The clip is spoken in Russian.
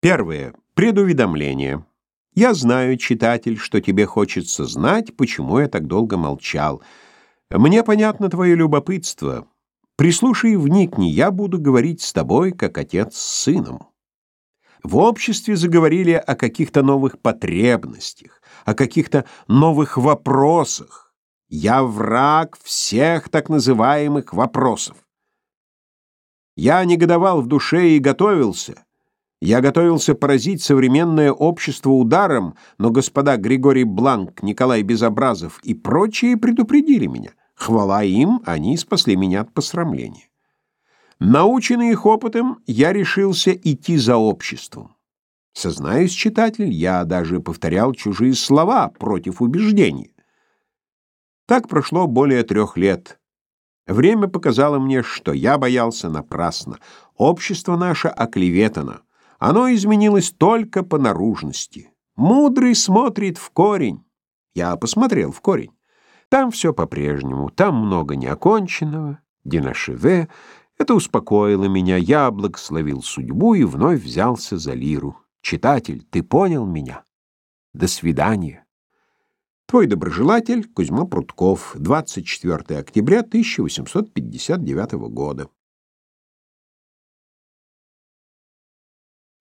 Первое. Предуведомление. Я знаю, читатель, что тебе хочется знать, почему я так долго молчал. Мне понятно твое любопытство. Прислушай и вникни, я буду говорить с тобой, как отец с сыном. В обществе заговорили о каких-то новых потребностях, о каких-то новых вопросах. Я враг всех так называемых вопросов. Я негодовал в душе и готовился. Я готовился поразить современное общество ударом, но господа Григорий Бланк, Николай Безобразов и прочие предупредили меня. Хвала им, они спасли меня от посрамления. Наученный их опытом, я решился идти за обществом. Сознаюсь, читатель, я даже повторял чужие слова против убеждений. Так прошло более трех лет. Время показало мне, что я боялся напрасно. Общество наше оклеветано. Оно изменилось только по наружности. Мудрый смотрит в корень. Я посмотрел в корень. Там все по-прежнему, там много неоконченного, динашеве. Это успокоило меня, я благословил судьбу и вновь взялся за лиру. Читатель, ты понял меня? До свидания. Твой доброжелатель Кузьма Прутков, 24 октября 1859 года.